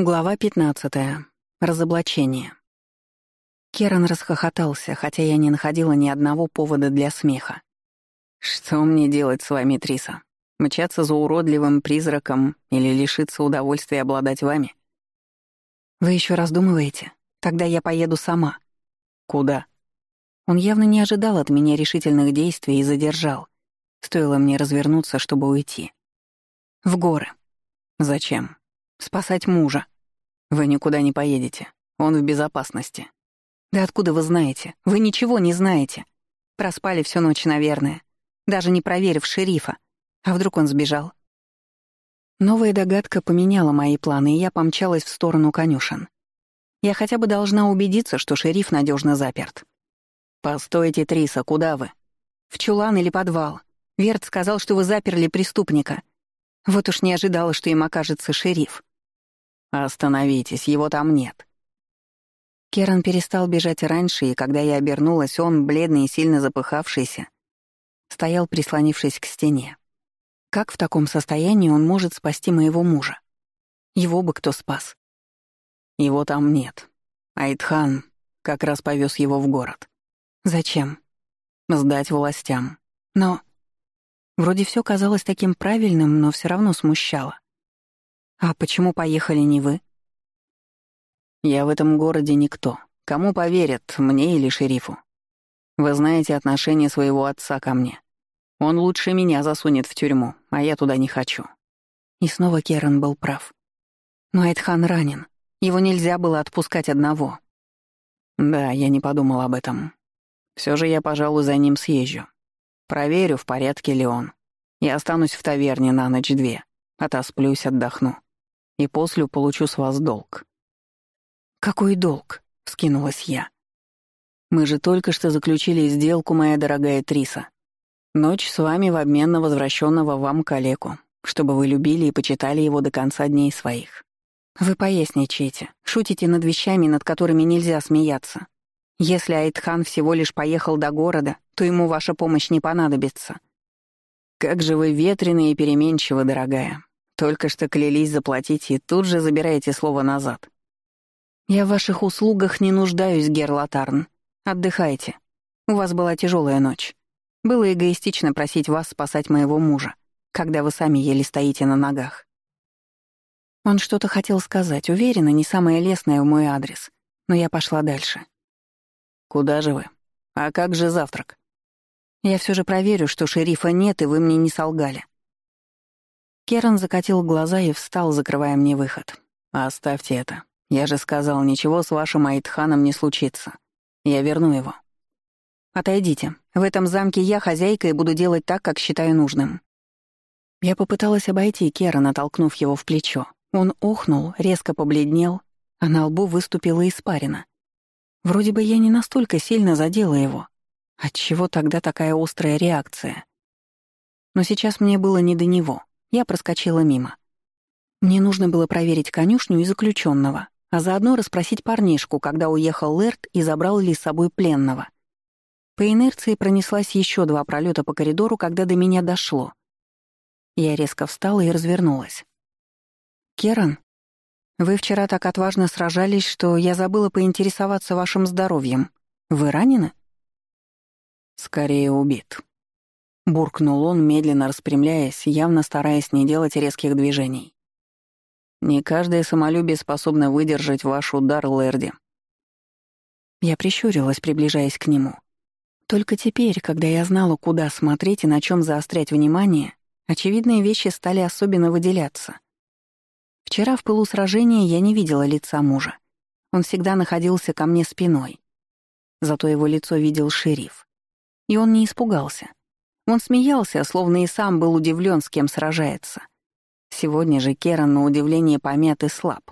Глава 15. Разоблачение. Керан расхохотался, хотя я не находила ни одного повода для смеха. «Что мне делать с вами, Триса? Мчаться за уродливым призраком или лишиться удовольствия обладать вами?» «Вы еще раздумываете? Тогда я поеду сама». «Куда?» Он явно не ожидал от меня решительных действий и задержал. Стоило мне развернуться, чтобы уйти. «В горы». «Зачем?» Спасать мужа. Вы никуда не поедете. Он в безопасности. Да откуда вы знаете? Вы ничего не знаете. Проспали всю ночь, наверное. Даже не проверив шерифа. А вдруг он сбежал? Новая догадка поменяла мои планы, и я помчалась в сторону конюшен. Я хотя бы должна убедиться, что шериф надежно заперт. «Постойте, Триса, куда вы?» «В чулан или подвал. Верт сказал, что вы заперли преступника. Вот уж не ожидала, что им окажется шериф. «Остановитесь, его там нет». Керан перестал бежать раньше, и когда я обернулась, он, бледный и сильно запыхавшийся, стоял, прислонившись к стене. Как в таком состоянии он может спасти моего мужа? Его бы кто спас? Его там нет. Айтхан как раз повез его в город. Зачем? Сдать властям. Но... Вроде все казалось таким правильным, но все равно смущало. «А почему поехали не вы?» «Я в этом городе никто. Кому поверят, мне или шерифу? Вы знаете отношение своего отца ко мне. Он лучше меня засунет в тюрьму, а я туда не хочу». И снова Керан был прав. Но Айтхан ранен. Его нельзя было отпускать одного. Да, я не подумал об этом. Все же я, пожалуй, за ним съезжу. Проверю, в порядке ли он. Я останусь в таверне на ночь-две. Отосплюсь, отдохну и после получу с вас долг». «Какой долг?» — вскинулась я. «Мы же только что заключили сделку, моя дорогая Триса. Ночь с вами в обмен на возвращенного вам калеку, чтобы вы любили и почитали его до конца дней своих. Вы поясничаете, шутите над вещами, над которыми нельзя смеяться. Если Айтхан всего лишь поехал до города, то ему ваша помощь не понадобится. Как же вы ветрены и переменчивы, дорогая. Только что клялись заплатить и тут же забираете слово назад. Я в ваших услугах не нуждаюсь, Герлатарн. Отдыхайте. У вас была тяжелая ночь. Было эгоистично просить вас спасать моего мужа, когда вы сами еле стоите на ногах. Он что-то хотел сказать, уверенно, не самое лестное в мой адрес, но я пошла дальше. «Куда же вы? А как же завтрак?» «Я все же проверю, что шерифа нет, и вы мне не солгали. Керан закатил глаза и встал, закрывая мне выход. «Оставьте это. Я же сказал, ничего с вашим Айтханом не случится. Я верну его». «Отойдите. В этом замке я хозяйка и буду делать так, как считаю нужным». Я попыталась обойти Керана, толкнув его в плечо. Он охнул, резко побледнел, а на лбу выступила испарина. Вроде бы я не настолько сильно задела его. Отчего тогда такая острая реакция? Но сейчас мне было не до него. Я проскочила мимо. Мне нужно было проверить конюшню и заключенного, а заодно расспросить парнишку, когда уехал Лэрт и забрал ли с собой пленного. По инерции пронеслась еще два пролета по коридору, когда до меня дошло. Я резко встала и развернулась. «Керан, вы вчера так отважно сражались, что я забыла поинтересоваться вашим здоровьем. Вы ранены?» «Скорее убит», Буркнул он, медленно распрямляясь, явно стараясь не делать резких движений. «Не каждое самолюбие способно выдержать ваш удар, Лэрди». Я прищурилась, приближаясь к нему. Только теперь, когда я знала, куда смотреть и на чем заострять внимание, очевидные вещи стали особенно выделяться. Вчера в пылу сражения я не видела лица мужа. Он всегда находился ко мне спиной. Зато его лицо видел шериф. И он не испугался. Он смеялся, словно и сам был удивлен, с кем сражается. Сегодня же Керан на удивление помят и слаб.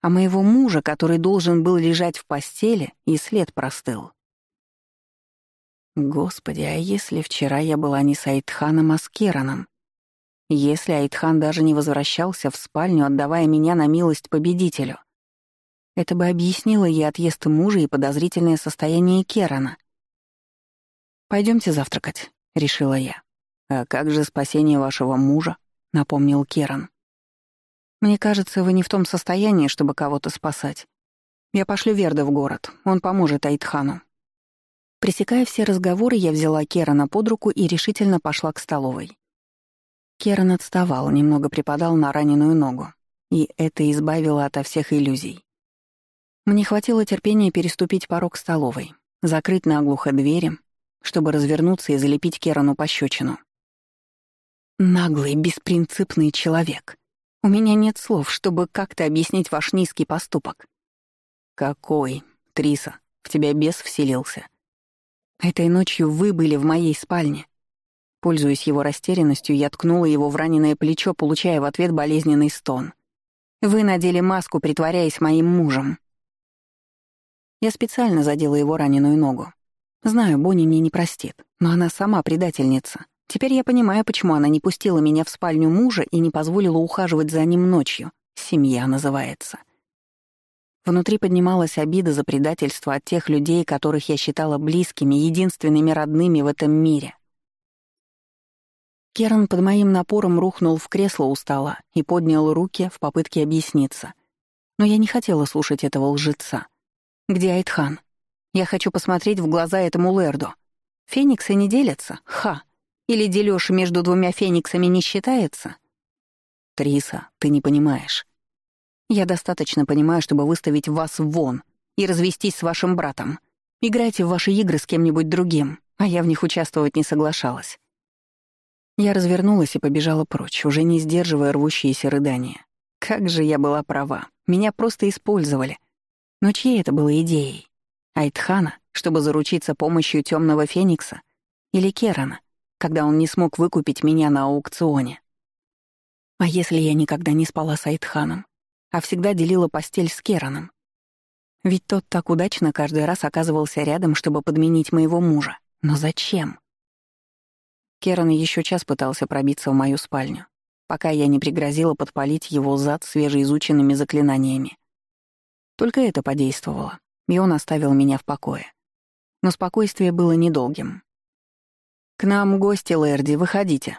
А моего мужа, который должен был лежать в постели, и след простыл. Господи, а если вчера я была не с Айтханом, а с Кераном? Если Айтхан даже не возвращался в спальню, отдавая меня на милость победителю? Это бы объяснило ей отъезд мужа и подозрительное состояние Керана. Пойдемте завтракать. — решила я. «А как же спасение вашего мужа?» — напомнил Керан. Мне кажется, вы не в том состоянии, чтобы кого-то спасать. Я пошлю Верда в город, он поможет Айтхану». Пресекая все разговоры, я взяла Керана под руку и решительно пошла к столовой. Керан отставал, немного припадал на раненую ногу, и это избавило ото всех иллюзий. Мне хватило терпения переступить порог столовой, закрыть наглухо двери, чтобы развернуться и залепить Керану пощечину. «Наглый, беспринципный человек. У меня нет слов, чтобы как-то объяснить ваш низкий поступок». «Какой? Триса, в тебя бес вселился?» «Этой ночью вы были в моей спальне». Пользуясь его растерянностью, я ткнула его в раненое плечо, получая в ответ болезненный стон. «Вы надели маску, притворяясь моим мужем». Я специально задела его раненую ногу. Знаю, Бонни мне не простит, но она сама предательница. Теперь я понимаю, почему она не пустила меня в спальню мужа и не позволила ухаживать за ним ночью. Семья называется. Внутри поднималась обида за предательство от тех людей, которых я считала близкими, единственными родными в этом мире. Керн под моим напором рухнул в кресло у стола и поднял руки в попытке объясниться. Но я не хотела слушать этого лжеца. «Где Айтхан? Я хочу посмотреть в глаза этому Лерду. Фениксы не делятся? Ха! Или делёж между двумя фениксами не считается?» «Триса, ты не понимаешь. Я достаточно понимаю, чтобы выставить вас вон и развестись с вашим братом. Играйте в ваши игры с кем-нибудь другим, а я в них участвовать не соглашалась. Я развернулась и побежала прочь, уже не сдерживая рвущиеся рыдания. Как же я была права. Меня просто использовали. Но чьей это было идеей? Айтхана, чтобы заручиться помощью темного феникса? Или Керана, когда он не смог выкупить меня на аукционе? А если я никогда не спала с Айтханом? а всегда делила постель с Кераном. Ведь тот так удачно каждый раз оказывался рядом, чтобы подменить моего мужа. Но зачем? Керан еще час пытался пробиться в мою спальню, пока я не пригрозила подпалить его зад свежеизученными заклинаниями. Только это подействовало, и он оставил меня в покое. Но спокойствие было недолгим. «К нам гости, Лэрди, выходите.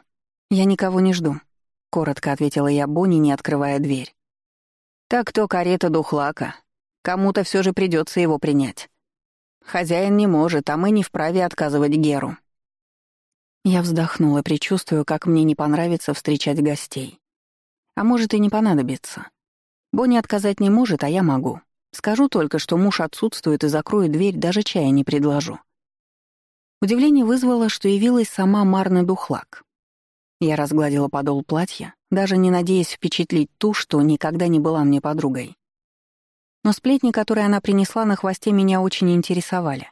Я никого не жду», — коротко ответила я Бонни, не открывая дверь. Так то карета духлака. Кому-то все же придется его принять. Хозяин не может, а мы не вправе отказывать Геру. Я вздохнула, предчувствуя, как мне не понравится встречать гостей. А может и не понадобится. Бонни отказать не может, а я могу. Скажу только, что муж отсутствует и закрою дверь, даже чая не предложу. Удивление вызвало, что явилась сама Марна Духлак. Я разгладила подол платья, даже не надеясь впечатлить ту, что никогда не была мне подругой. Но сплетни, которые она принесла на хвосте, меня очень интересовали.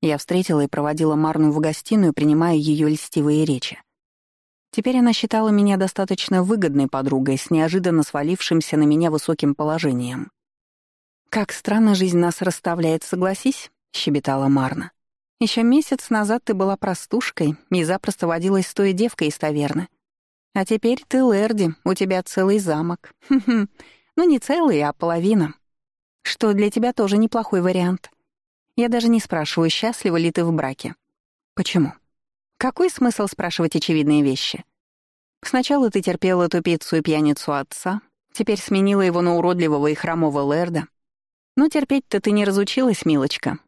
Я встретила и проводила Марну в гостиную, принимая ее льстивые речи. Теперь она считала меня достаточно выгодной подругой с неожиданно свалившимся на меня высоким положением. «Как странно жизнь нас расставляет, согласись?» — щебетала Марна. Еще месяц назад ты была простушкой и запросто водилась с той девкой из таверны. А теперь ты Лерди, у тебя целый замок. Хм-хм. Ну, не целый, а половина. Что для тебя тоже неплохой вариант. Я даже не спрашиваю, счастлива ли ты в браке. Почему? Какой смысл спрашивать очевидные вещи? Сначала ты терпела тупицу и пьяницу отца, теперь сменила его на уродливого и хромого Лерда. Но терпеть-то ты не разучилась, милочка.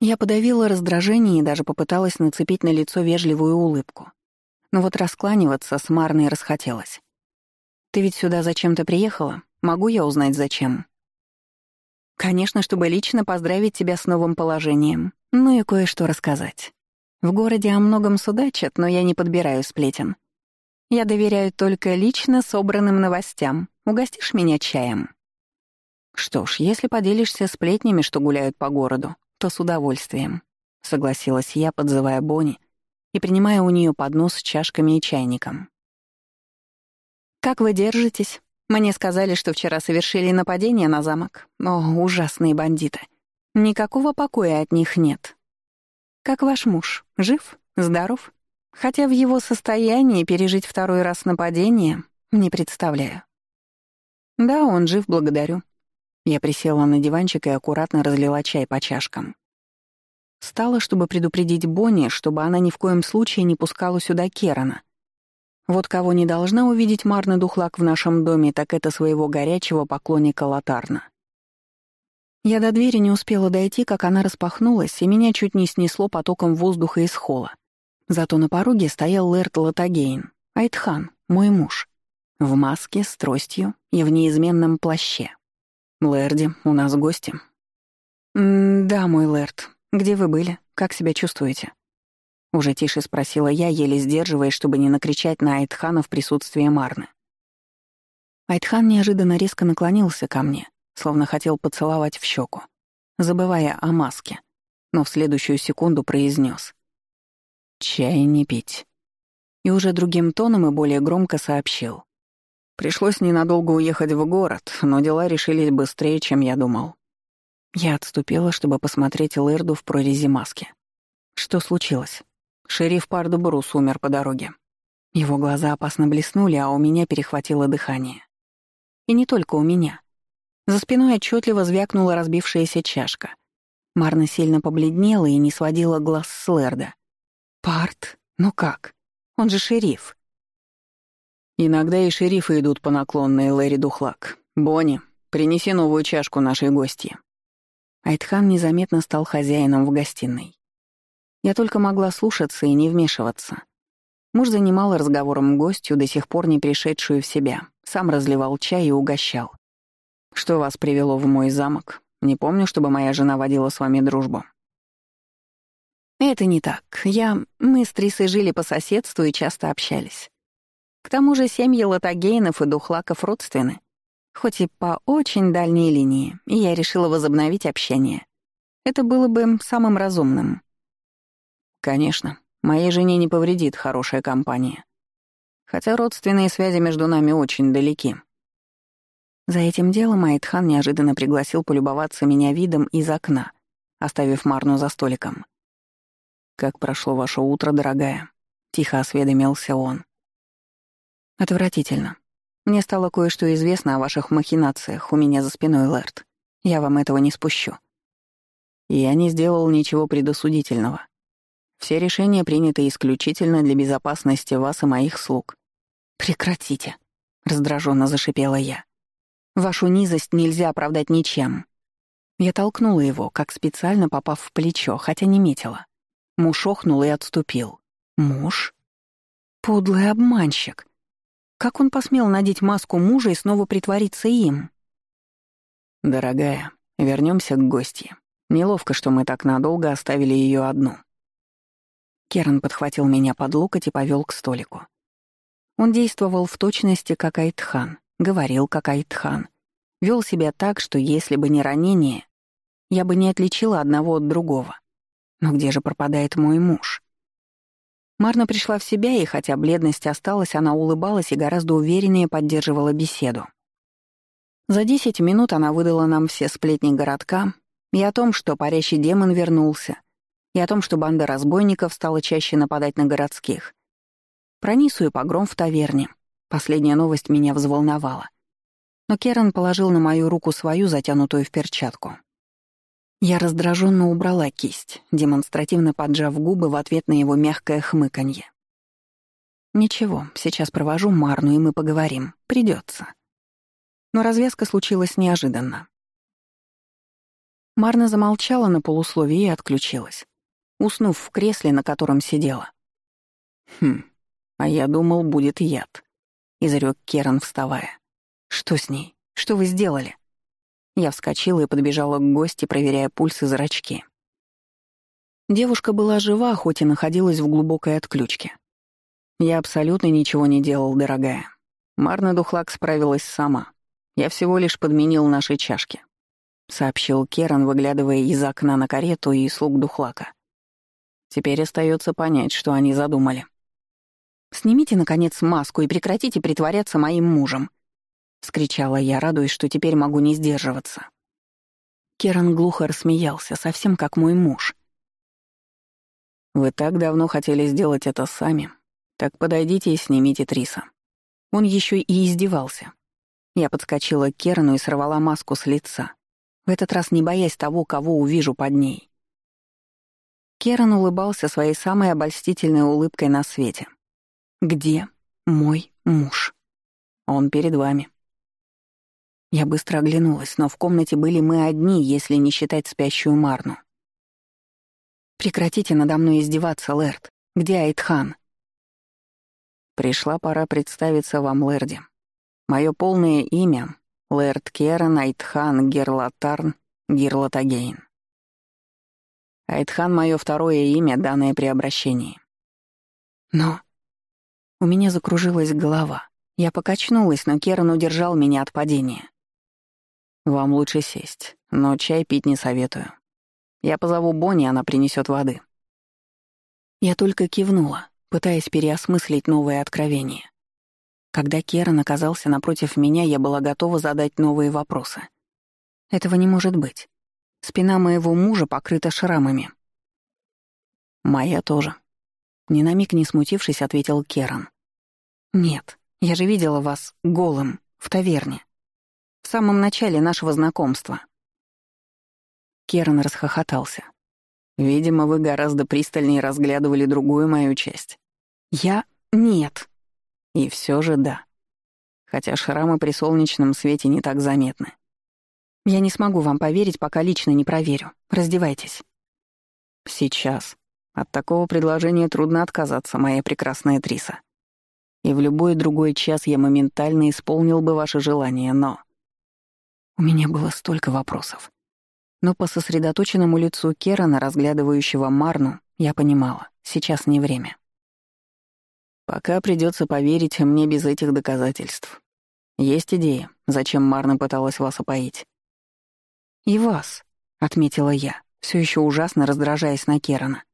Я подавила раздражение и даже попыталась нацепить на лицо вежливую улыбку. Но вот раскланиваться с Марной расхотелось. «Ты ведь сюда зачем-то приехала? Могу я узнать, зачем?» «Конечно, чтобы лично поздравить тебя с новым положением. Ну и кое-что рассказать. В городе о многом судачат, но я не подбираю сплетен. Я доверяю только лично собранным новостям. Угостишь меня чаем?» «Что ж, если поделишься сплетнями, что гуляют по городу, то с удовольствием», — согласилась я, подзывая Бонни и принимая у нее поднос с чашками и чайником. «Как вы держитесь? Мне сказали, что вчера совершили нападение на замок. О, ужасные бандиты. Никакого покоя от них нет. Как ваш муж? Жив? Здоров? Хотя в его состоянии пережить второй раз нападение не представляю. Да, он жив, благодарю. Я присела на диванчик и аккуратно разлила чай по чашкам. Стала, чтобы предупредить Бонни, чтобы она ни в коем случае не пускала сюда Керана. Вот кого не должна увидеть Марна Духлак в нашем доме, так это своего горячего поклонника Латарна. Я до двери не успела дойти, как она распахнулась, и меня чуть не снесло потоком воздуха из холла. Зато на пороге стоял Лэрт Латагейн, Айтхан, мой муж, в маске, с тростью и в неизменном плаще. «Лэрди, у нас гости». «Да, мой Лэрт. Где вы были? Как себя чувствуете?» Уже тише спросила я, еле сдерживаясь, чтобы не накричать на Айтхана в присутствии Марны. Айтхан неожиданно резко наклонился ко мне, словно хотел поцеловать в щеку, забывая о маске, но в следующую секунду произнес: «Чай не пить». И уже другим тоном и более громко сообщил. Пришлось ненадолго уехать в город, но дела решились быстрее, чем я думал. Я отступила, чтобы посмотреть Лэрду в прорези маски. Что случилось? Шериф Пардубрус умер по дороге. Его глаза опасно блеснули, а у меня перехватило дыхание. И не только у меня. За спиной отчетливо звякнула разбившаяся чашка. Марна сильно побледнела и не сводила глаз с Лерда. «Парт? Ну как? Он же шериф». «Иногда и шерифы идут по наклонной, Лэри Духлак. Бонни, принеси новую чашку нашей гости». Айтхан незаметно стал хозяином в гостиной. Я только могла слушаться и не вмешиваться. Муж занимал разговором гостью, до сих пор не пришедшую в себя. Сам разливал чай и угощал. «Что вас привело в мой замок? Не помню, чтобы моя жена водила с вами дружбу». «Это не так. Я... Мы с Трисой жили по соседству и часто общались. К тому же семьи Латагейнов и Духлаков родственны, хоть и по очень дальней линии, и я решила возобновить общение. Это было бы самым разумным. Конечно, моей жене не повредит хорошая компания. Хотя родственные связи между нами очень далеки. За этим делом Айтхан неожиданно пригласил полюбоваться меня видом из окна, оставив Марну за столиком. «Как прошло ваше утро, дорогая?» — тихо осведомился он. «Отвратительно. Мне стало кое-что известно о ваших махинациях у меня за спиной, Лэрд. Я вам этого не спущу». «Я не сделал ничего предосудительного. Все решения приняты исключительно для безопасности вас и моих слуг. Прекратите, раздраженно зашипела я. Вашу низость нельзя оправдать ничем. Я толкнула его, как специально попав в плечо, хотя не метила. Муж охнул и отступил. Муж? Подлый обманщик. Как он посмел надеть маску мужа и снова притвориться им? Дорогая, вернемся к гостье. Неловко, что мы так надолго оставили ее одну. Керн подхватил меня под локоть и повел к столику. Он действовал в точности, как Айтхан, говорил, как Айтхан, вел себя так, что если бы не ранение, я бы не отличила одного от другого. Но где же пропадает мой муж? Марна пришла в себя, и хотя бледность осталась, она улыбалась и гораздо увереннее поддерживала беседу. За десять минут она выдала нам все сплетни городка и о том, что парящий демон вернулся — и о том, что банда разбойников стала чаще нападать на городских. Про Нису и погром в таверне. Последняя новость меня взволновала. Но Керан положил на мою руку свою, затянутую в перчатку. Я раздраженно убрала кисть, демонстративно поджав губы в ответ на его мягкое хмыканье. «Ничего, сейчас провожу Марну, и мы поговорим. Придется. Но развязка случилась неожиданно. Марна замолчала на полусловие и отключилась уснув в кресле, на котором сидела. «Хм, а я думал, будет яд», — изрёк Керан, вставая. «Что с ней? Что вы сделали?» Я вскочила и подбежала к гости, проверяя пульс и зрачки. Девушка была жива, хоть и находилась в глубокой отключке. Я абсолютно ничего не делал, дорогая. Марна Духлак справилась сама. Я всего лишь подменил наши чашки, — сообщил Керан, выглядывая из окна на карету и слуг Духлака. Теперь остается понять, что они задумали. «Снимите, наконец, маску и прекратите притворяться моим мужем», — скричала я, радуясь, что теперь могу не сдерживаться. Керан глухо рассмеялся, совсем как мой муж. «Вы так давно хотели сделать это сами. Так подойдите и снимите Триса». Он еще и издевался. Я подскочила к Керану и сорвала маску с лица, в этот раз не боясь того, кого увижу под ней. Керан улыбался своей самой обольстительной улыбкой на свете. «Где?» мой муж. Он перед вами. Я быстро оглянулась, но в комнате были мы одни, если не считать спящую Марну. «Прекратите надо мной издеваться, Лэрд. Где Айтхан?» Пришла пора представиться вам, Лэрди. Мое полное имя — Лэрд Керан Айтхан Герлатарн Гирлатагейн. Айтхан — мое второе имя, данное при обращении. Но... У меня закружилась голова. Я покачнулась, но Керан удержал меня от падения. «Вам лучше сесть, но чай пить не советую. Я позову Бонни, она принесет воды». Я только кивнула, пытаясь переосмыслить новое откровение. Когда Керан оказался напротив меня, я была готова задать новые вопросы. Этого не может быть. Спина моего мужа покрыта шрамами. «Моя тоже», — ни на миг не смутившись, ответил Керан. «Нет, я же видела вас голым, в таверне. Самом начале нашего знакомства». Керан расхохотался. «Видимо, вы гораздо пристальнее разглядывали другую мою часть». «Я? Нет». И все же да. Хотя шрамы при солнечном свете не так заметны. «Я не смогу вам поверить, пока лично не проверю. Раздевайтесь». «Сейчас. От такого предложения трудно отказаться, моя прекрасная Триса. И в любой другой час я моментально исполнил бы ваше желание, но...» У меня было столько вопросов. Но по сосредоточенному лицу Керана, разглядывающего Марну, я понимала, сейчас не время. Пока придется поверить мне без этих доказательств. Есть идея, зачем Марна пыталась вас опоить? «И вас», — отметила я, все еще ужасно раздражаясь на Керана.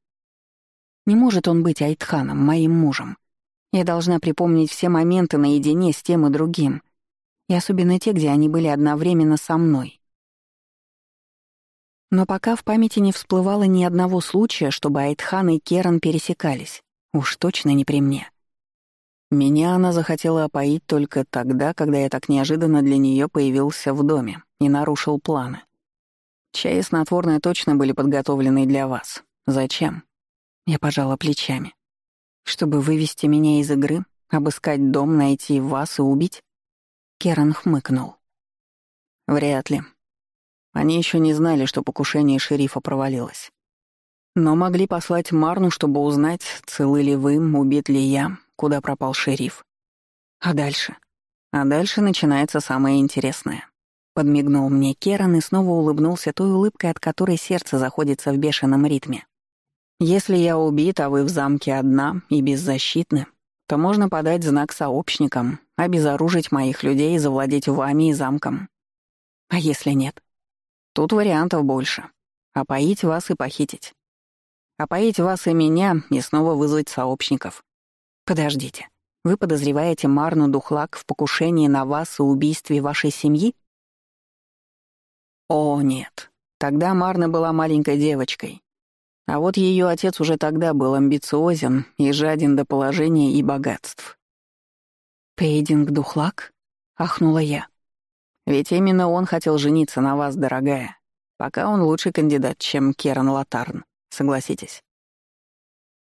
«Не может он быть Айтханом, моим мужем. Я должна припомнить все моменты наедине с тем и другим, и особенно те, где они были одновременно со мной. Но пока в памяти не всплывало ни одного случая, чтобы Айтхан и Керан пересекались. Уж точно не при мне. Меня она захотела опоить только тогда, когда я так неожиданно для нее появился в доме и нарушил планы. Чай и снотворное точно были подготовлены для вас. Зачем? Я пожала плечами. Чтобы вывести меня из игры, обыскать дом, найти вас и убить? Керан хмыкнул. Вряд ли. Они еще не знали, что покушение шерифа провалилось. Но могли послать Марну, чтобы узнать, целы ли вы, убит ли я, куда пропал шериф. А дальше? А дальше начинается самое интересное. Подмигнул мне Керан и снова улыбнулся той улыбкой, от которой сердце заходится в бешеном ритме. «Если я убит, а вы в замке одна и беззащитны, то можно подать знак сообщникам, обезоружить моих людей и завладеть вами и замком. А если нет? Тут вариантов больше. Опоить вас и похитить. Опоить вас и меня и снова вызвать сообщников. Подождите, вы подозреваете Марну Духлак в покушении на вас и убийстве вашей семьи? О, нет. Тогда Марна была маленькой девочкой. А вот ее отец уже тогда был амбициозен и жаден до положения и богатств. «Пейдинг Духлак?» — ахнула я. «Ведь именно он хотел жениться на вас, дорогая. Пока он лучший кандидат, чем Керан Латарн, согласитесь».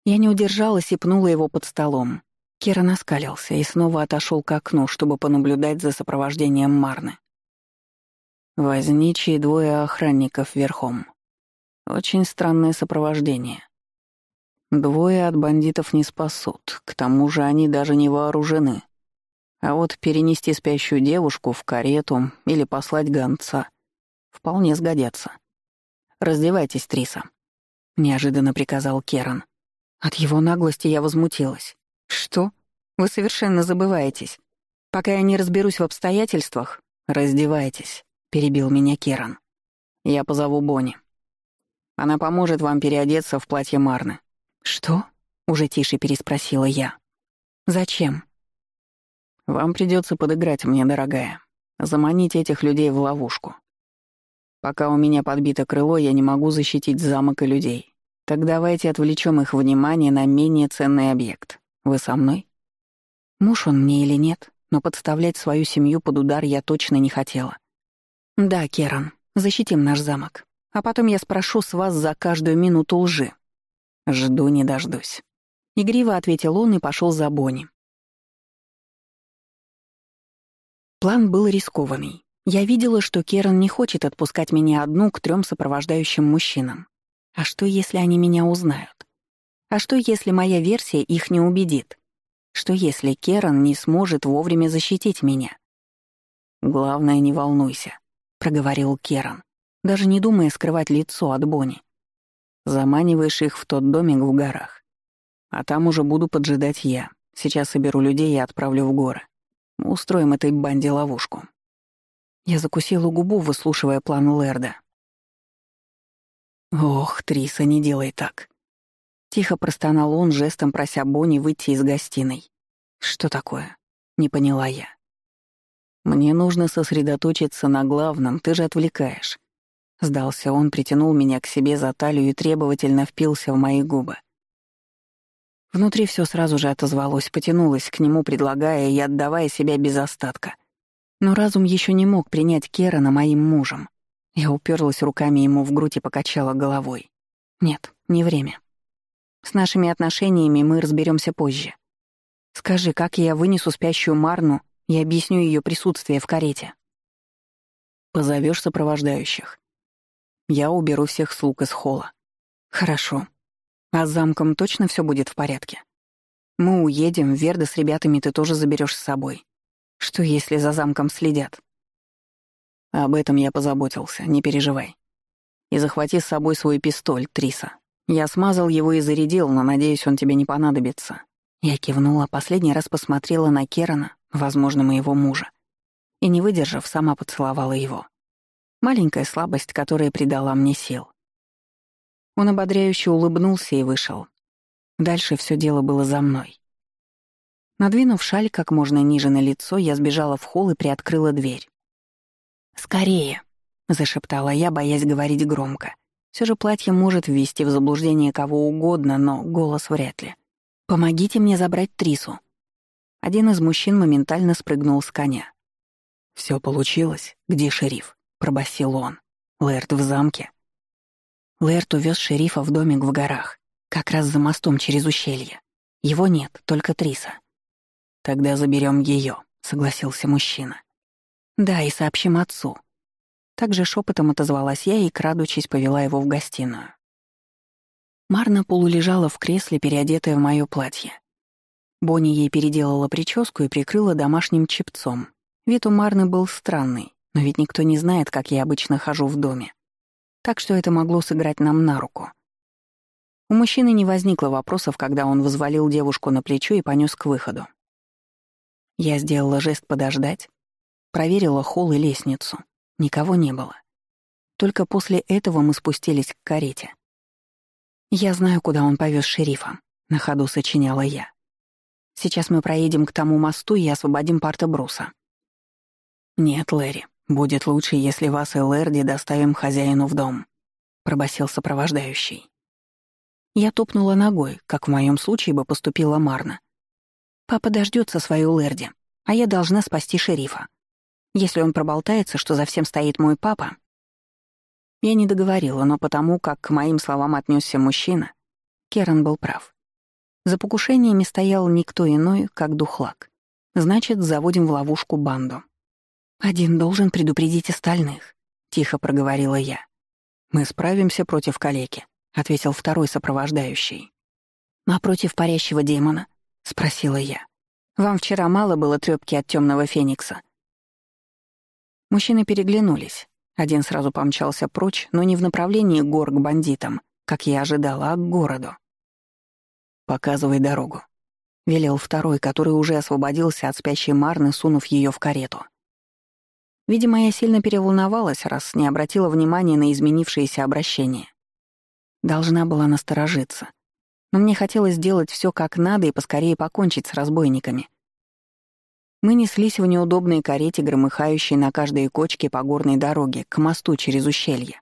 Я не удержалась и пнула его под столом. Кира наскалился и снова отошел к окну, чтобы понаблюдать за сопровождением Марны. Возничие двое охранников верхом. Очень странное сопровождение. Двое от бандитов не спасут, к тому же они даже не вооружены. А вот перенести спящую девушку в карету или послать гонца вполне сгодятся. «Раздевайтесь, Триса», — неожиданно приказал Керан. От его наглости я возмутилась. «Что? Вы совершенно забываетесь. Пока я не разберусь в обстоятельствах, раздевайтесь», — перебил меня Керан. «Я позову Бонни. Она поможет вам переодеться в платье Марны». «Что?» — уже тише переспросила я. «Зачем?» «Вам придется подыграть мне, дорогая. Заманить этих людей в ловушку. Пока у меня подбито крыло, я не могу защитить замок и людей. Так давайте отвлечем их внимание на менее ценный объект. Вы со мной? Муж он мне или нет, но подставлять свою семью под удар я точно не хотела. Да, Керан, защитим наш замок. А потом я спрошу с вас за каждую минуту лжи. Жду не дождусь. Игриво ответил он и пошел за Бонни. План был рискованный. Я видела, что Керан не хочет отпускать меня одну к трем сопровождающим мужчинам. А что, если они меня узнают? А что, если моя версия их не убедит? Что, если Керан не сможет вовремя защитить меня? «Главное, не волнуйся», — проговорил Керан, даже не думая скрывать лицо от Бони. «Заманиваешь их в тот домик в горах. А там уже буду поджидать я. Сейчас соберу людей и отправлю в горы. Устроим этой банде ловушку». Я закусила губу, выслушивая план Лерда. «Ох, Триса, не делай так!» Тихо простонал он, жестом прося Бонни выйти из гостиной. «Что такое?» — не поняла я. «Мне нужно сосредоточиться на главном, ты же отвлекаешь». Сдался он, притянул меня к себе за талию и требовательно впился в мои губы. Внутри все сразу же отозвалось, потянулось к нему, предлагая и отдавая себя без остатка. Но разум еще не мог принять Керана моим мужем. Я уперлась руками ему в грудь и покачала головой. Нет, не время. С нашими отношениями мы разберемся позже. Скажи, как я вынесу спящую Марну и объясню ее присутствие в карете? Позовешь сопровождающих. Я уберу всех слуг из холла. Хорошо. А с замком точно все будет в порядке? Мы уедем, Верда с ребятами ты тоже заберешь с собой. Что если за замком следят? Об этом я позаботился, не переживай. И захвати с собой свой пистоль, Триса. Я смазал его и зарядил, но, надеюсь, он тебе не понадобится. Я кивнула, последний раз посмотрела на Керана, возможно, моего мужа. И, не выдержав, сама поцеловала его. Маленькая слабость, которая придала мне сил. Он ободряюще улыбнулся и вышел. Дальше все дело было за мной. Надвинув шаль как можно ниже на лицо, я сбежала в холл и приоткрыла дверь. «Скорее!» — зашептала я, боясь говорить громко. Все же платье может ввести в заблуждение кого угодно, но голос вряд ли. «Помогите мне забрать Трису». Один из мужчин моментально спрыгнул с коня. Все получилось. Где шериф?» — пробасил он. «Лэрд в замке». Лэрд увез шерифа в домик в горах, как раз за мостом через ущелье. Его нет, только Триса. «Тогда заберем ее», — согласился мужчина. «Да, и сообщим отцу». Также шепотом отозвалась я и, крадучись, повела его в гостиную. Марна полулежала в кресле, переодетая в моё платье. Бонни ей переделала прическу и прикрыла домашним чепцом. Вид у Марны был странный, но ведь никто не знает, как я обычно хожу в доме. Так что это могло сыграть нам на руку. У мужчины не возникло вопросов, когда он взвалил девушку на плечо и понёс к выходу. Я сделала жест подождать, проверила холл и лестницу. Никого не было. Только после этого мы спустились к карете. «Я знаю, куда он повез шерифа», — на ходу сочиняла я. «Сейчас мы проедем к тому мосту и освободим парта Бруса». «Нет, Лэри, будет лучше, если вас и Лэрди доставим хозяину в дом», — пробасил сопровождающий. Я топнула ногой, как в моем случае бы поступила Марна, Папа дождется свою Лерди, а я должна спасти шерифа. Если он проболтается, что за всем стоит мой папа... Я не договорила, но потому, как к моим словам отнесся мужчина, Керан был прав. За покушениями стоял никто иной, как Духлак. Значит, заводим в ловушку банду. «Один должен предупредить остальных», — тихо проговорила я. «Мы справимся против калеки», — ответил второй сопровождающий. «А против парящего демона?» — спросила я. «Вам вчера мало было трёпки от тёмного феникса?» Мужчины переглянулись. Один сразу помчался прочь, но не в направлении гор к бандитам, как я ожидала, а к городу. «Показывай дорогу», — велел второй, который уже освободился от спящей Марны, сунув её в карету. Видимо, я сильно переволновалась, раз не обратила внимания на изменившееся обращение. Должна была насторожиться, но мне хотелось сделать все как надо и поскорее покончить с разбойниками. Мы неслись в неудобной карете, громыхающей на каждой кочке по горной дороге, к мосту через ущелье.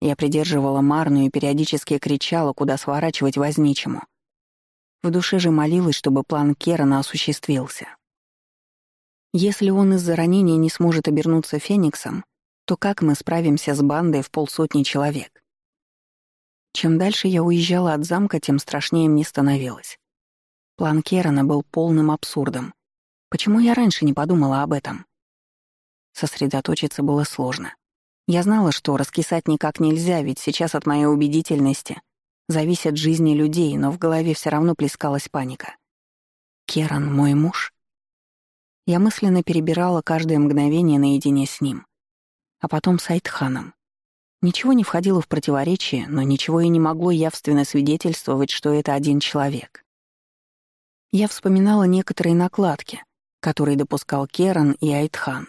Я придерживала Марну и периодически кричала, куда сворачивать возничему. В душе же молилась, чтобы план Керана осуществился. Если он из-за ранения не сможет обернуться Фениксом, то как мы справимся с бандой в полсотни человек? Чем дальше я уезжала от замка, тем страшнее мне становилось. План Керана был полным абсурдом. Почему я раньше не подумала об этом? Сосредоточиться было сложно. Я знала, что раскисать никак нельзя, ведь сейчас от моей убедительности зависят жизни людей, но в голове все равно плескалась паника. Керан мой муж? Я мысленно перебирала каждое мгновение наедине с ним. А потом с Айтханом. Ничего не входило в противоречие, но ничего и не могло явственно свидетельствовать, что это один человек. Я вспоминала некоторые накладки, которые допускал Керан и Айтхан.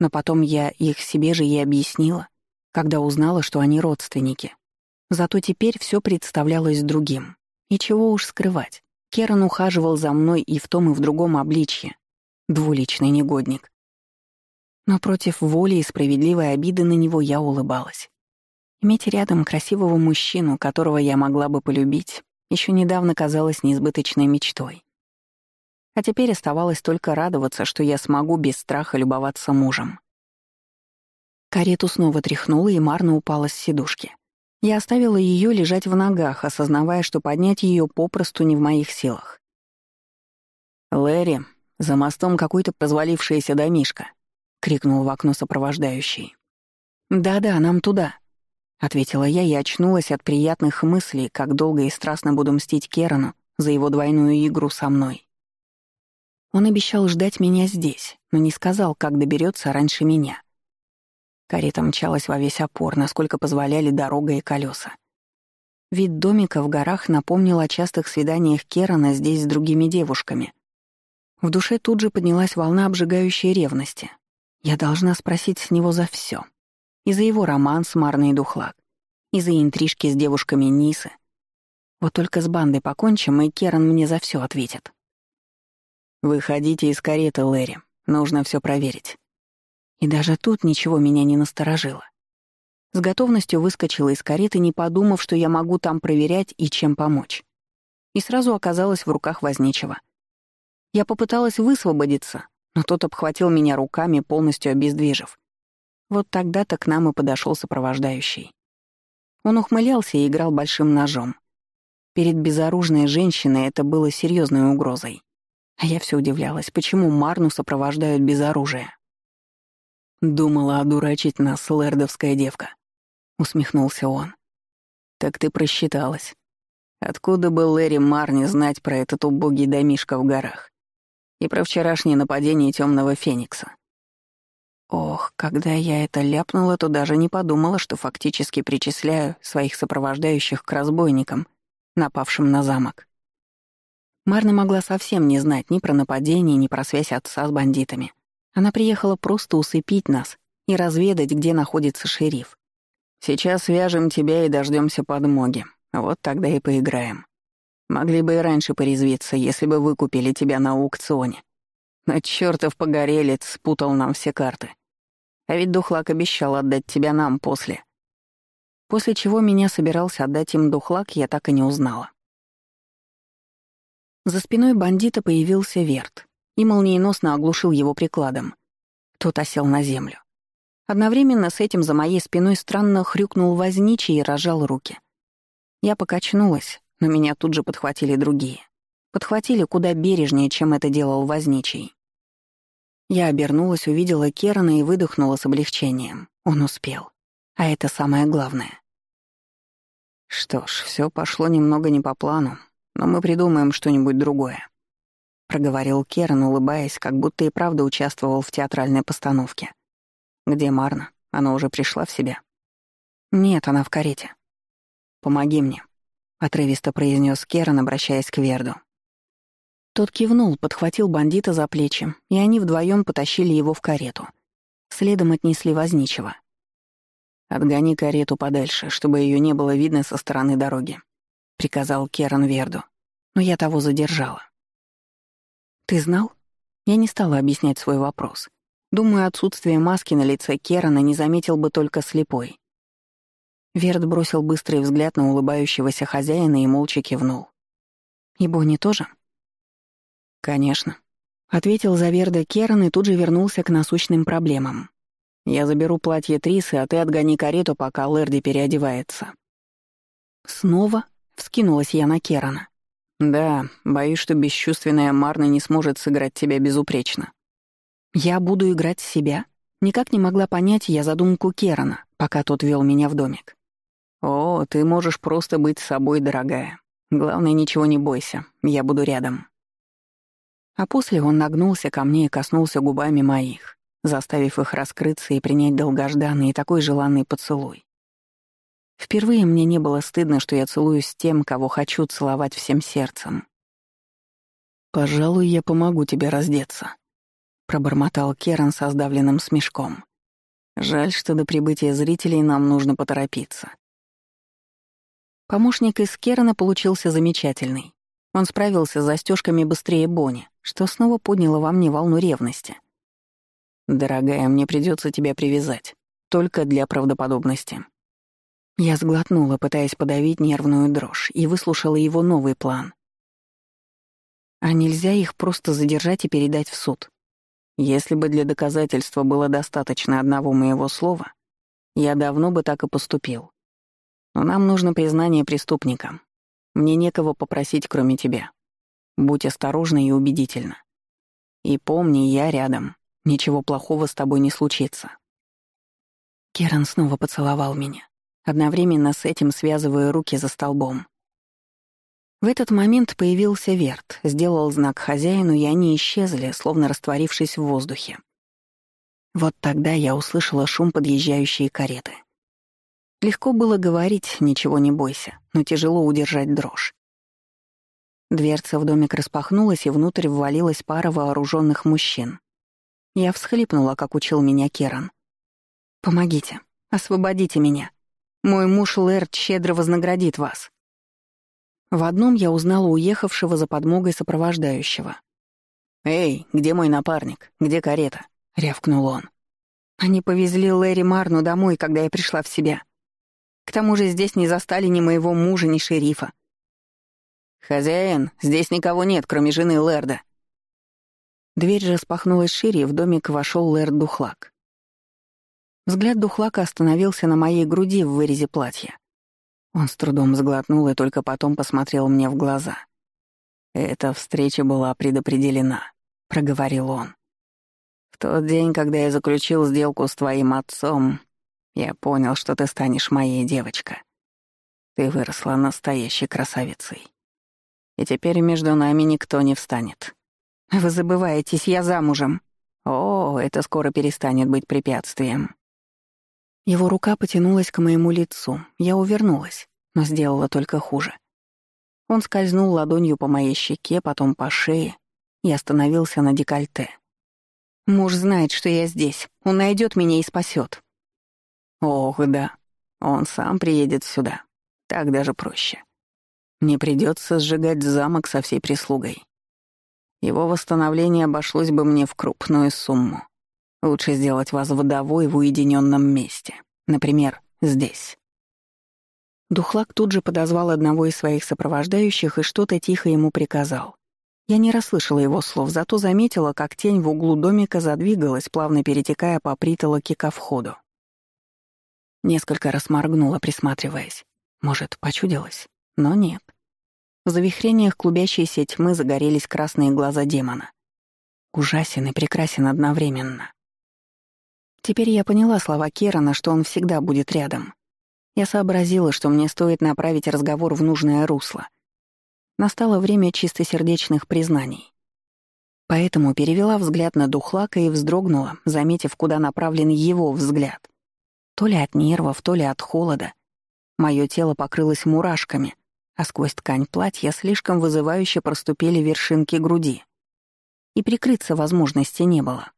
Но потом я их себе же и объяснила, когда узнала, что они родственники. Зато теперь все представлялось другим. И чего уж скрывать. Керан ухаживал за мной и в том, и в другом обличье. Двуличный негодник. Но против воли и справедливой обиды на него я улыбалась. Иметь рядом красивого мужчину, которого я могла бы полюбить, еще недавно казалось несбыточной мечтой. А теперь оставалось только радоваться, что я смогу без страха любоваться мужем. Карету снова тряхнула, и Марна упала с сидушки. Я оставила ее лежать в ногах, осознавая, что поднять ее попросту не в моих силах. «Лэри, за мостом какой-то позвалившийся домишка», — крикнул в окно сопровождающий. «Да-да, нам туда», — ответила я и очнулась от приятных мыслей, как долго и страстно буду мстить Керану за его двойную игру со мной. Он обещал ждать меня здесь, но не сказал, как доберется раньше меня. Карета мчалась во весь опор, насколько позволяли дорога и колеса. Вид домика в горах напомнил о частых свиданиях Керана здесь с другими девушками. В душе тут же поднялась волна обжигающей ревности. Я должна спросить с него за все. И за его роман с Марной Духлак, и за интрижки с девушками Нисы. Вот только с бандой покончим, и Керан мне за все ответит. «Выходите из кареты, Лэри. Нужно все проверить». И даже тут ничего меня не насторожило. С готовностью выскочила из кареты, не подумав, что я могу там проверять и чем помочь. И сразу оказалась в руках возничего. Я попыталась высвободиться, но тот обхватил меня руками, полностью обездвижив. Вот тогда-то к нам и подошел сопровождающий. Он ухмылялся и играл большим ножом. Перед безоружной женщиной это было серьезной угрозой. А я все удивлялась, почему Марну сопровождают без оружия. «Думала одурачить нас, лэрдовская девка», — усмехнулся он. «Так ты просчиталась. Откуда бы Лэри Марни знать про этот убогий домишко в горах? И про вчерашнее нападение темного Феникса?» Ох, когда я это ляпнула, то даже не подумала, что фактически причисляю своих сопровождающих к разбойникам, напавшим на замок. Марна могла совсем не знать ни про нападение, ни про связь отца с бандитами. Она приехала просто усыпить нас и разведать, где находится шериф. «Сейчас свяжем тебя и дождемся подмоги. Вот тогда и поиграем. Могли бы и раньше порезвиться, если бы выкупили тебя на аукционе. Но чертов погорелец спутал нам все карты. А ведь Духлак обещал отдать тебя нам после. После чего меня собирался отдать им Духлак, я так и не узнала. За спиной бандита появился Верт и молниеносно оглушил его прикладом. Тот осел на землю. Одновременно с этим за моей спиной странно хрюкнул возничий и рожал руки. Я покачнулась, но меня тут же подхватили другие. Подхватили куда бережнее, чем это делал возничий. Я обернулась, увидела Керана и выдохнула с облегчением. Он успел. А это самое главное. Что ж, все пошло немного не по плану, но мы придумаем что-нибудь другое», — проговорил Керн, улыбаясь, как будто и правда участвовал в театральной постановке. «Где Марна? Она уже пришла в себя?» «Нет, она в карете». «Помоги мне», — отрывисто произнес Керн, обращаясь к Верду. Тот кивнул, подхватил бандита за плечи, и они вдвоем потащили его в карету. Следом отнесли возничего. «Отгони карету подальше, чтобы ее не было видно со стороны дороги», — приказал Керан Верду, но я того задержала. «Ты знал?» Я не стала объяснять свой вопрос. Думаю, отсутствие маски на лице Керана не заметил бы только слепой. Верд бросил быстрый взгляд на улыбающегося хозяина и молча кивнул. «И Бонни тоже?» «Конечно», — ответил за Верда Керан и тут же вернулся к насущным проблемам. «Я заберу платье Трисы, а ты отгони карету, пока Лерди переодевается». «Снова?» Вскинулась я на Керана. «Да, боюсь, что бесчувственная Марна не сможет сыграть тебя безупречно». «Я буду играть себя?» Никак не могла понять я задумку Керана, пока тот вел меня в домик. «О, ты можешь просто быть собой, дорогая. Главное, ничего не бойся, я буду рядом». А после он нагнулся ко мне и коснулся губами моих, заставив их раскрыться и принять долгожданный и такой желанный поцелуй. Впервые мне не было стыдно, что я целуюсь с тем, кого хочу целовать всем сердцем. «Пожалуй, я помогу тебе раздеться», — пробормотал Керан со сдавленным смешком. «Жаль, что до прибытия зрителей нам нужно поторопиться». Помощник из Керана получился замечательный. Он справился с застежками быстрее Бонни, что снова подняло во мне волну ревности. «Дорогая, мне придется тебя привязать. Только для правдоподобности». Я сглотнула, пытаясь подавить нервную дрожь, и выслушала его новый план. А нельзя их просто задержать и передать в суд. Если бы для доказательства было достаточно одного моего слова, я давно бы так и поступил. Но нам нужно признание преступника. Мне некого попросить, кроме тебя. Будь осторожна и убедительна. И помни, я рядом. Ничего плохого с тобой не случится. Керан снова поцеловал меня, одновременно с этим связывая руки за столбом. В этот момент появился Верт, сделал знак хозяину, и они исчезли, словно растворившись в воздухе. Вот тогда я услышала шум подъезжающей кареты. Легко было говорить «ничего не бойся», но тяжело удержать дрожь. Дверца в домик распахнулась, и внутрь ввалилась пара вооруженных мужчин. Я всхлипнула, как учил меня Керан. «Помогите, освободите меня. Мой муж Лэрд щедро вознаградит вас». В одном я узнала уехавшего за подмогой сопровождающего. «Эй, где мой напарник? Где карета?» — рявкнул он. Они повезли Лэри Марну домой, когда я пришла в себя. К тому же здесь не застали ни моего мужа, ни шерифа. «Хозяин, здесь никого нет, кроме жены Лэрда». Дверь распахнулась шире, и в домик вошел Лэрд Духлак. Взгляд Духлака остановился на моей груди в вырезе платья. Он с трудом сглотнул и только потом посмотрел мне в глаза. «Эта встреча была предопределена», — проговорил он. «В тот день, когда я заключил сделку с твоим отцом, я понял, что ты станешь моей девочкой. Ты выросла настоящей красавицей. И теперь между нами никто не встанет. Вы забываетесь, я замужем. О, это скоро перестанет быть препятствием. Его рука потянулась к моему лицу. Я увернулась, но сделала только хуже. Он скользнул ладонью по моей щеке, потом по шее и остановился на декольте. «Муж знает, что я здесь. Он найдет меня и спасет. «Ох, да. Он сам приедет сюда. Так даже проще. Не придется сжигать замок со всей прислугой. Его восстановление обошлось бы мне в крупную сумму. Лучше сделать вас вдовой в уединенном месте. Например, здесь. Духлак тут же подозвал одного из своих сопровождающих и что-то тихо ему приказал. Я не расслышала его слов, зато заметила, как тень в углу домика задвигалась, плавно перетекая по притолоке ко входу. Несколько раз моргнула, присматриваясь. Может, почудилась? Но нет. В завихрениях клубящейся тьмы загорелись красные глаза демона. Ужасен и прекрасен одновременно. Теперь я поняла слова Керана, что он всегда будет рядом. Я сообразила, что мне стоит направить разговор в нужное русло. Настало время чистосердечных признаний. Поэтому перевела взгляд на Духлака и вздрогнула, заметив, куда направлен его взгляд. То ли от нервов, то ли от холода. Моё тело покрылось мурашками, а сквозь ткань платья слишком вызывающе проступили вершинки груди. И прикрыться возможности не было.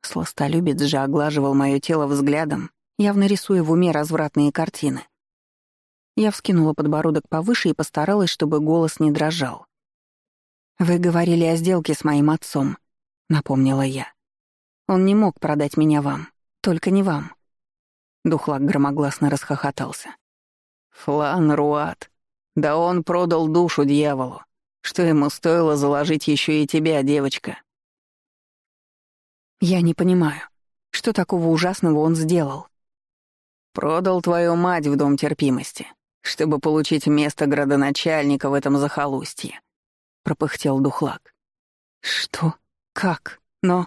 Сластолюбец же оглаживал мое тело взглядом, явно рисуя в уме развратные картины. Я вскинула подбородок повыше и постаралась, чтобы голос не дрожал. «Вы говорили о сделке с моим отцом», — напомнила я. «Он не мог продать меня вам, только не вам». Духлак громогласно расхохотался. «Флан Руат, да он продал душу дьяволу. Что ему стоило заложить еще и тебя, девочка?» Я не понимаю, что такого ужасного он сделал. Продал твою мать в дом терпимости, чтобы получить место градоначальника в этом захолустье, пропыхтел Духлак. Что? Как? Но...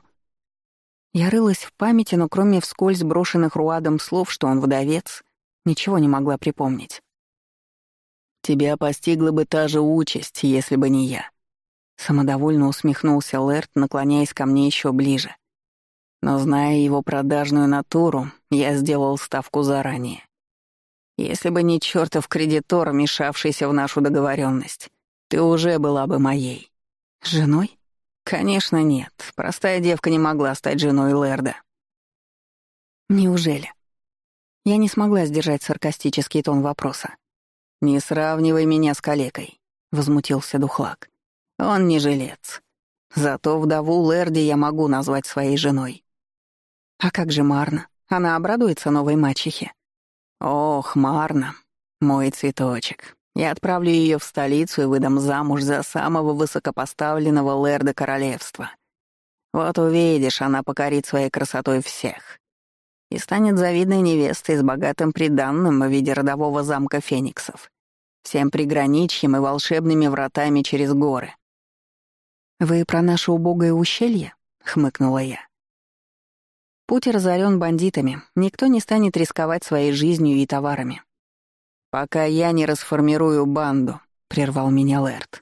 Я рылась в памяти, но кроме вскользь брошенных Руадом слов, что он вдовец, ничего не могла припомнить. «Тебя постигла бы та же участь, если бы не я», Самодовольно усмехнулся Лэрт, наклоняясь ко мне еще ближе. Но зная его продажную натуру, я сделал ставку заранее. Если бы не чертов кредитор, мешавшийся в нашу договоренность, ты уже была бы моей. Женой? Конечно, нет. Простая девка не могла стать женой Лэрда. Неужели? Я не смогла сдержать саркастический тон вопроса. «Не сравнивай меня с калекой», — возмутился Духлак. «Он не жилец. Зато вдову Лэрди я могу назвать своей женой». «А как же Марна? Она обрадуется новой мачехе?» «Ох, Марна, мой цветочек. Я отправлю ее в столицу и выдам замуж за самого высокопоставленного лэрда королевства. Вот увидишь, она покорит своей красотой всех. И станет завидной невестой с богатым приданным в виде родового замка фениксов, всем приграничьем и волшебными вратами через горы. «Вы про наше убогое ущелье?» — хмыкнула я. Путь разорен бандитами, никто не станет рисковать своей жизнью и товарами. «Пока я не расформирую банду», — прервал меня Лэрт.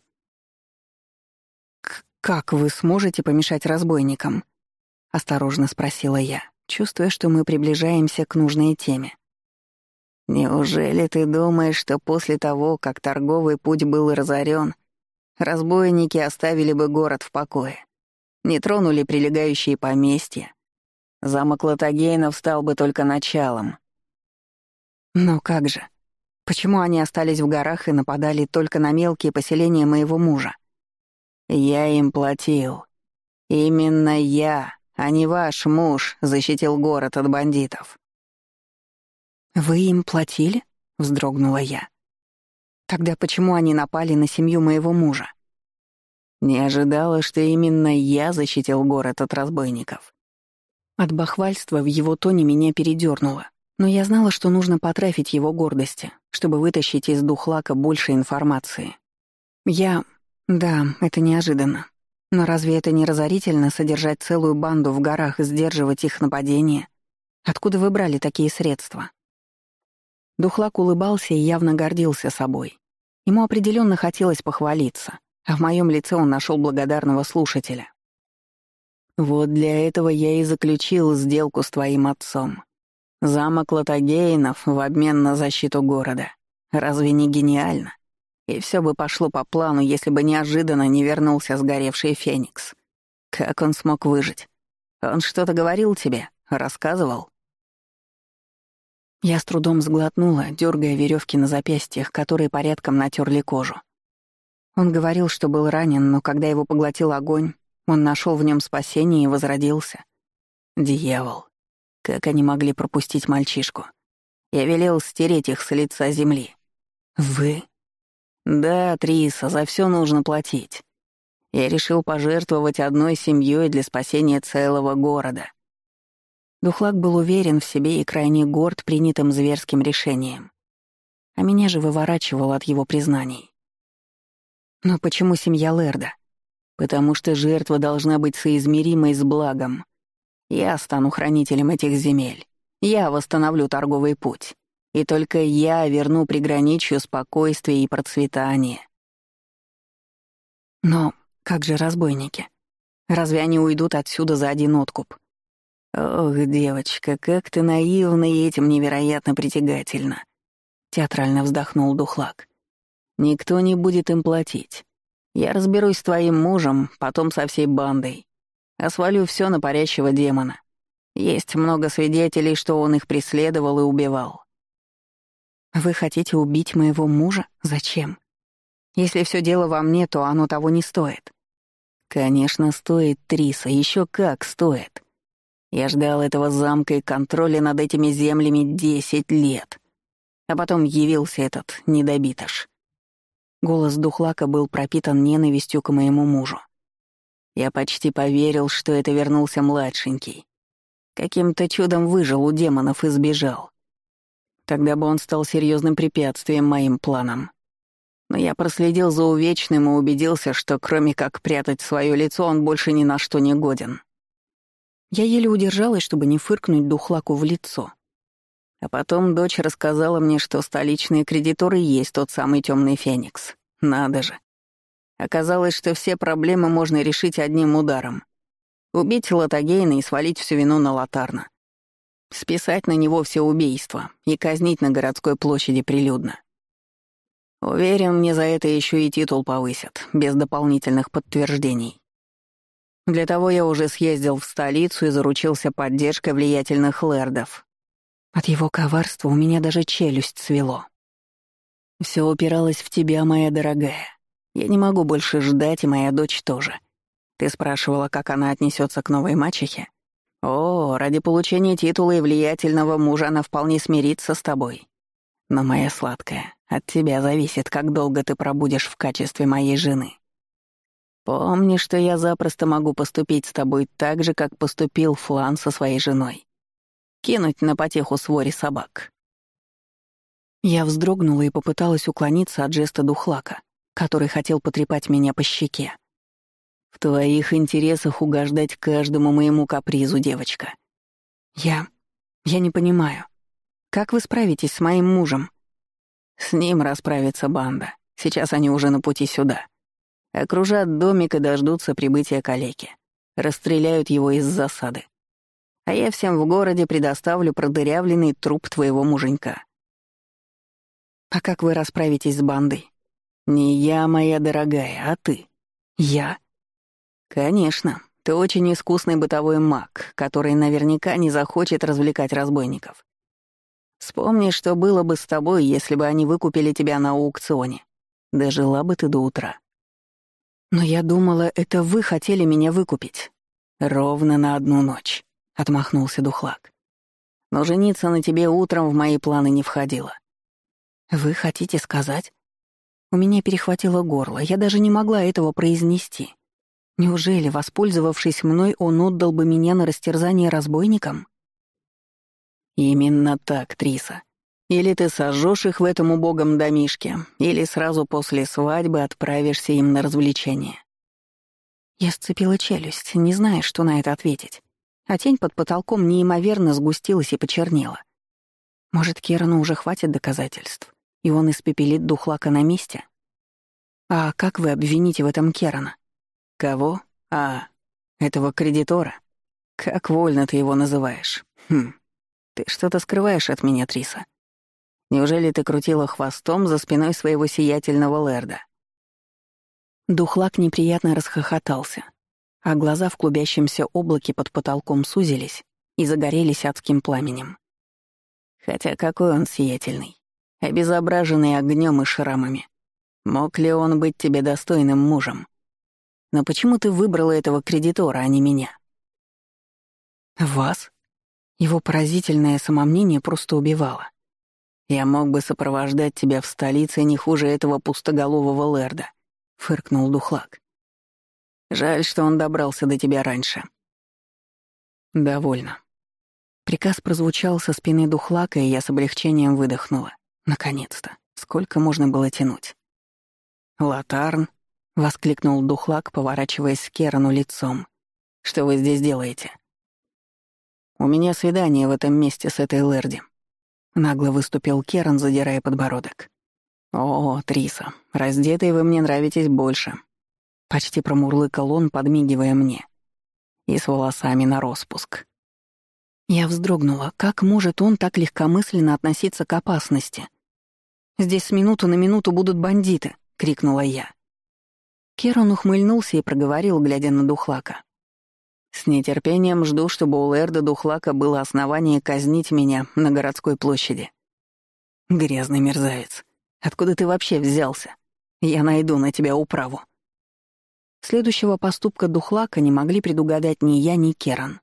«Как вы сможете помешать разбойникам?» — осторожно спросила я, чувствуя, что мы приближаемся к нужной теме. «Неужели ты думаешь, что после того, как торговый путь был разорен, разбойники оставили бы город в покое, не тронули прилегающие поместья, Замок Латагейнов стал бы только началом. Но как же? Почему они остались в горах и нападали только на мелкие поселения моего мужа? Я им платил. Именно я, а не ваш муж, защитил город от бандитов. «Вы им платили?» — вздрогнула я. «Тогда почему они напали на семью моего мужа?» Не ожидала, что именно я защитил город от разбойников. От бахвальства в его тоне меня передёрнуло, но я знала, что нужно потрафить его гордости, чтобы вытащить из духлака больше информации. Я... Да, это неожиданно. Но разве это не разорительно содержать целую банду в горах и сдерживать их нападения? Откуда вы брали такие средства? Духлак улыбался и явно гордился собой. Ему определенно хотелось похвалиться, а в моем лице он нашел благодарного слушателя. Вот для этого я и заключил сделку с твоим отцом. Замок Латагейнов в обмен на защиту города. Разве не гениально? И все бы пошло по плану, если бы неожиданно не вернулся сгоревший Феникс. Как он смог выжить? Он что-то говорил тебе? Рассказывал? Я с трудом сглотнула, дергая веревки на запястьях, которые порядком натерли кожу. Он говорил, что был ранен, но когда его поглотил огонь, он нашел в нем спасение и возродился. Дьявол. Как они могли пропустить мальчишку? Я велел стереть их с лица земли. Вы? Да, Триса, за все нужно платить. Я решил пожертвовать одной семьей для спасения целого города. Духлак был уверен в себе и крайне горд принятым зверским решением. А меня же выворачивало от его признаний. Но почему семья Лерда? потому что жертва должна быть соизмеримой с благом. Я стану хранителем этих земель. Я восстановлю торговый путь. И только я верну приграничью спокойствие и процветание. Но как же разбойники? Разве они уйдут отсюда за один откуп? Ох, девочка, как ты наивна и этим невероятно притягательна. Театрально вздохнул Духлак. Никто не будет им платить. Я разберусь с твоим мужем, потом со всей бандой. А свалю все на парящего демона. Есть много свидетелей, что он их преследовал и убивал. Вы хотите убить моего мужа? Зачем? Если все дело во мне, то оно того не стоит. Конечно, стоит, Триса, еще как стоит. Я ждал этого замка и контроля над этими землями десять лет. А потом явился этот недобитыш. Голос Духлака был пропитан ненавистью к моему мужу. Я почти поверил, что это вернулся младшенький. Каким-то чудом выжил у демонов и сбежал. Тогда бы он стал серьезным препятствием моим планам. Но я проследил за увечным и убедился, что кроме как прятать свое лицо, он больше ни на что не годен. Я еле удержалась, чтобы не фыркнуть духлаку в лицо. А потом дочь рассказала мне, что столичные кредиторы есть тот самый темный феникс. Надо же. Оказалось, что все проблемы можно решить одним ударом. Убить Латагейна и свалить всю вину на Латарна. Списать на него все убийства и казнить на городской площади прилюдно. Уверен, мне за это еще и титул повысят, без дополнительных подтверждений. Для того я уже съездил в столицу и заручился поддержкой влиятельных лэрдов. От его коварства у меня даже челюсть свело. Все упиралось в тебя, моя дорогая. Я не могу больше ждать, и моя дочь тоже. Ты спрашивала, как она отнесется к новой мачехе? О, ради получения титула и влиятельного мужа она вполне смирится с тобой. Но, моя сладкая, от тебя зависит, как долго ты пробудешь в качестве моей жены. Помни, что я запросто могу поступить с тобой так же, как поступил Флан со своей женой. Кинуть на потеху своре собак. Я вздрогнула и попыталась уклониться от жеста духлака, который хотел потрепать меня по щеке. В твоих интересах угождать каждому моему капризу, девочка. Я... я не понимаю. Как вы справитесь с моим мужем? С ним расправится банда. Сейчас они уже на пути сюда. Окружат домик и дождутся прибытия калеки. Расстреляют его из засады. А я всем в городе предоставлю продырявленный труп твоего муженька. А как вы расправитесь с бандой? Не я, моя дорогая, а ты. Я? «Конечно. Ты очень искусный бытовой маг, который наверняка не захочет развлекать разбойников. Вспомни, что было бы с тобой, если бы они выкупили тебя на аукционе. Дожила бы ты до утра». «Но я думала, это вы хотели меня выкупить». «Ровно на одну ночь», — отмахнулся Духлак. «Но жениться на тебе утром в мои планы не входило». «Вы хотите сказать?» У меня перехватило горло, я даже не могла этого произнести. Неужели, воспользовавшись мной, он отдал бы меня на растерзание разбойникам? Именно так, Триса. Или ты сожжешь их в этом убогом домишке, или сразу после свадьбы отправишься им на развлечение. Я сцепила челюсть, не зная, что на это ответить. А тень под потолком неимоверно сгустилась и почернела. Может, Керану уже хватит доказательств, и он испепелит духлака на месте? А как вы обвините в этом Керана? Кого? А, этого кредитора? Как вольно ты его называешь? Хм. Ты что-то скрываешь от меня, Триса. Неужели ты крутила хвостом за спиной своего сиятельного Лерда? Духлак неприятно расхохотался, а глаза в клубящемся облаке под потолком сузились и загорелись адским пламенем. Хотя какой он сиятельный, обезображенный огнем и шрамами. Мог ли он быть тебе достойным мужем? Но почему ты выбрала этого кредитора, а не меня?» «Вас?» Его поразительное самомнение просто убивало. «Я мог бы сопровождать тебя в столице не хуже этого пустоголового Лерда», — фыркнул Духлак. «Жаль, что он добрался до тебя раньше». «Довольно». Приказ прозвучал со спины Духлака, и я с облегчением выдохнула. Наконец-то. Сколько можно было тянуть? «Латарн», — воскликнул Духлак, поворачиваясь к Керану лицом. «Что вы здесь делаете?» «У меня свидание в этом месте с этой Лерди», — нагло выступил Керан, задирая подбородок. «О, Триса, раздетые вы мне нравитесь больше», — почти промурлыкал он, подмигивая мне. «И с волосами на распуск». Я вздрогнула. Как может он так легкомысленно относиться к опасности? «Здесь с минуту на минуту будут бандиты», — крикнула я. Керон ухмыльнулся и проговорил, глядя на Духлака. «С нетерпением жду, чтобы у Лэрда Духлака было основание казнить меня на городской площади. Грязный мерзавец, откуда ты вообще взялся? Я найду на тебя управу». Следующего поступка Духлака не могли предугадать ни я, ни Керан.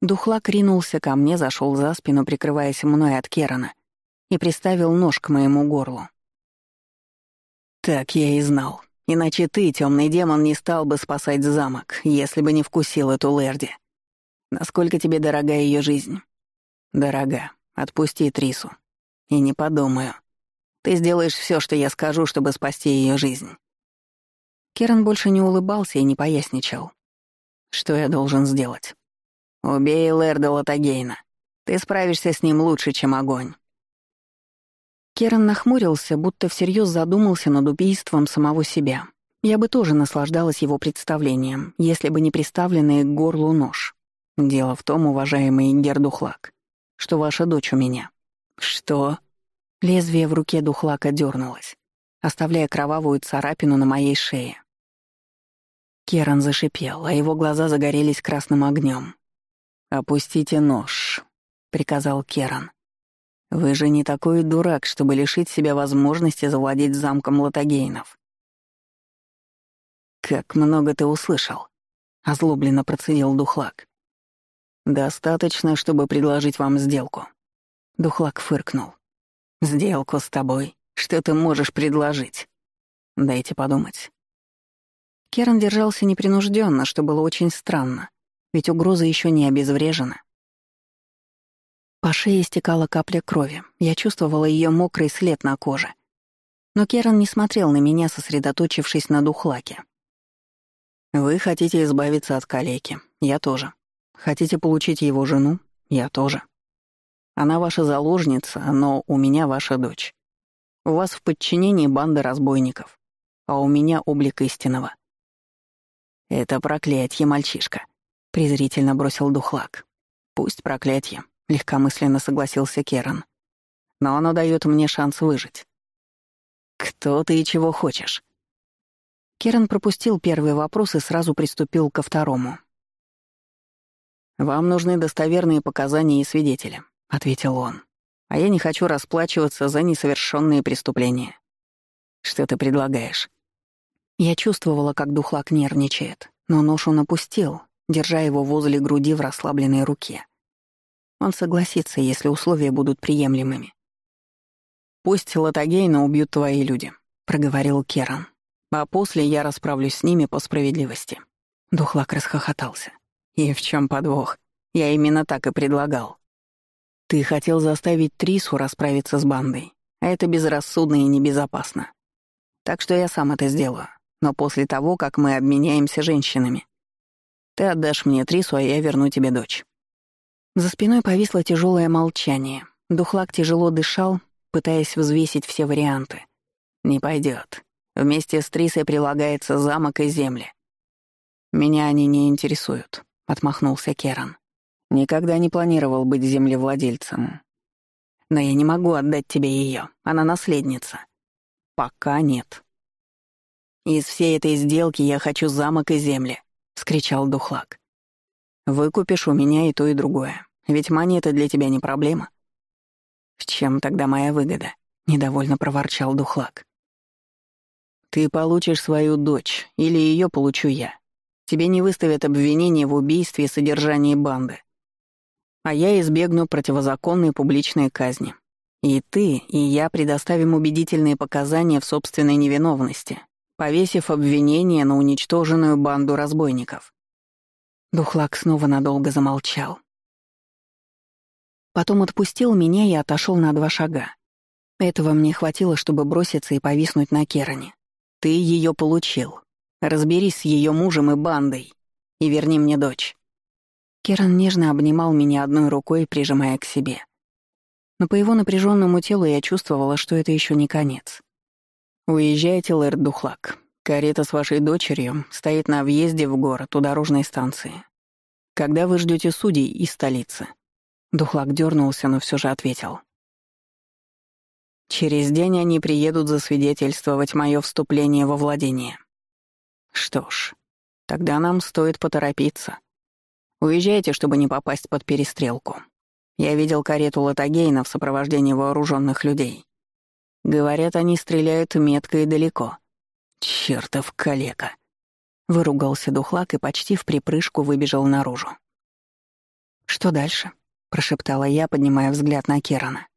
Духлак ринулся ко мне, зашел за спину, прикрываясь мной от Керана, и приставил нож к моему горлу. «Так я и знал. Иначе ты, темный демон, не стал бы спасать замок, если бы не вкусил эту Лерди. Насколько тебе дорога ее жизнь? Дорога. Отпусти Трису. И не подумаю. Ты сделаешь все, что я скажу, чтобы спасти ее жизнь. Керан больше не улыбался и не поясничал. Что я должен сделать? Убей Лэрда Латагейна. Ты справишься с ним лучше, чем огонь». Керан нахмурился, будто всерьез задумался над убийством самого себя. Я бы тоже наслаждалась его представлением, если бы не приставленный к горлу нож. Дело в том, уважаемый Гердухлак, что ваша дочь у меня. Что? Лезвие в руке Духлака дернулось, оставляя кровавую царапину на моей шее. Керан зашипел, а его глаза загорелись красным огнем. «Опустите нож», — приказал Керан. «Вы же не такой дурак, чтобы лишить себя возможности завладеть замком Латагейнов». «Как много ты услышал», — озлобленно процедил Духлак. «Достаточно, чтобы предложить вам сделку». Духлак фыркнул. «Сделку с тобой? Что ты можешь предложить?» «Дайте подумать». Керан держался непринужденно, что было очень странно, ведь угроза еще не обезврежена. По шее стекала капля крови. Я чувствовала ее мокрый след на коже. Но Керан не смотрел на меня, сосредоточившись на духлаке. «Вы хотите избавиться от калеки. Я тоже. Хотите получить его жену? Я тоже. Она ваша заложница, но у меня ваша дочь. У вас в подчинении банда разбойников, а у меня облик истинного». «Это проклятье, мальчишка», — презрительно бросил духлак. «Пусть проклятье. — легкомысленно согласился Керан. «Но оно дает мне шанс выжить». «Кто ты и чего хочешь?» Керан пропустил первый вопрос и сразу приступил ко второму. «Вам нужны достоверные показания и свидетели», — ответил он. «А я не хочу расплачиваться за несовершенные преступления. Что ты предлагаешь?» Я чувствовала, как духлак нервничает, но нож он опустил, держа его возле груди в расслабленной руке. Он согласится, если условия будут приемлемыми. «Пусть Латагейна убьют твои люди», — проговорил Керан. «А после я расправлюсь с ними по справедливости». Духлак расхохотался. «И в чем подвох? Я именно так и предлагал. Ты хотел заставить Трису расправиться с бандой, а это безрассудно и небезопасно. Так что я сам это сделаю, но после того, как мы обменяемся женщинами. Ты отдашь мне Трису, а я верну тебе дочь. За спиной повисло тяжелое молчание. Духлак тяжело дышал, пытаясь взвесить все варианты. «Не пойдет. Вместе с Трисой прилагается замок и земли». «Меня они не интересуют», — отмахнулся Керан. «Никогда не планировал быть землевладельцем. Но я не могу отдать тебе ее. Она наследница». «Пока нет». «Из всей этой сделки я хочу замок и земли», — скричал Духлак. «Выкупишь у меня и то, и другое. Ведь монеты для тебя не проблема. В чем тогда моя выгода? Недовольно проворчал Духлак. Ты получишь свою дочь, или ее получу я. Тебе не выставят обвинение в убийстве и содержании банды. А я избегну противозаконной публичной казни. И ты, и я предоставим убедительные показания в собственной невиновности, повесив обвинение на уничтоженную банду разбойников. Духлак снова надолго замолчал. Потом отпустил меня и отошел на два шага. Этого мне хватило, чтобы броситься и повиснуть на Керане. Ты ее получил. Разберись с ее мужем и бандой. И верни мне дочь. Керан нежно обнимал меня одной рукой, прижимая к себе. Но по его напряженному телу я чувствовала, что это еще не конец. «Уезжайте, Лэр Духлак. Карета с вашей дочерью стоит на въезде в город у дорожной станции. Когда вы ждете судей из столицы?» Духлак дернулся, но все же ответил. «Через день они приедут засвидетельствовать мое вступление во владение. Что ж, тогда нам стоит поторопиться. Уезжайте, чтобы не попасть под перестрелку. Я видел карету Латагейна в сопровождении вооруженных людей. Говорят, они стреляют метко и далеко. Чертов калека!» Выругался Духлак и почти в припрыжку выбежал наружу. Что дальше? — прошептала я, поднимая взгляд на Керана.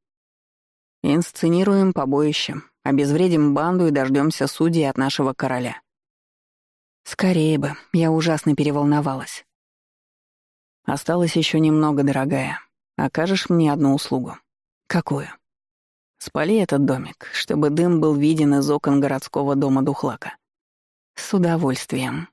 «Инсценируем побоище, обезвредим банду и дождемся судей от нашего короля». «Скорее бы, я ужасно переволновалась». «Осталось еще немного, дорогая. Окажешь мне одну услугу». «Какую?» «Спали этот домик, чтобы дым был виден из окон городского дома Духлака». «С удовольствием»,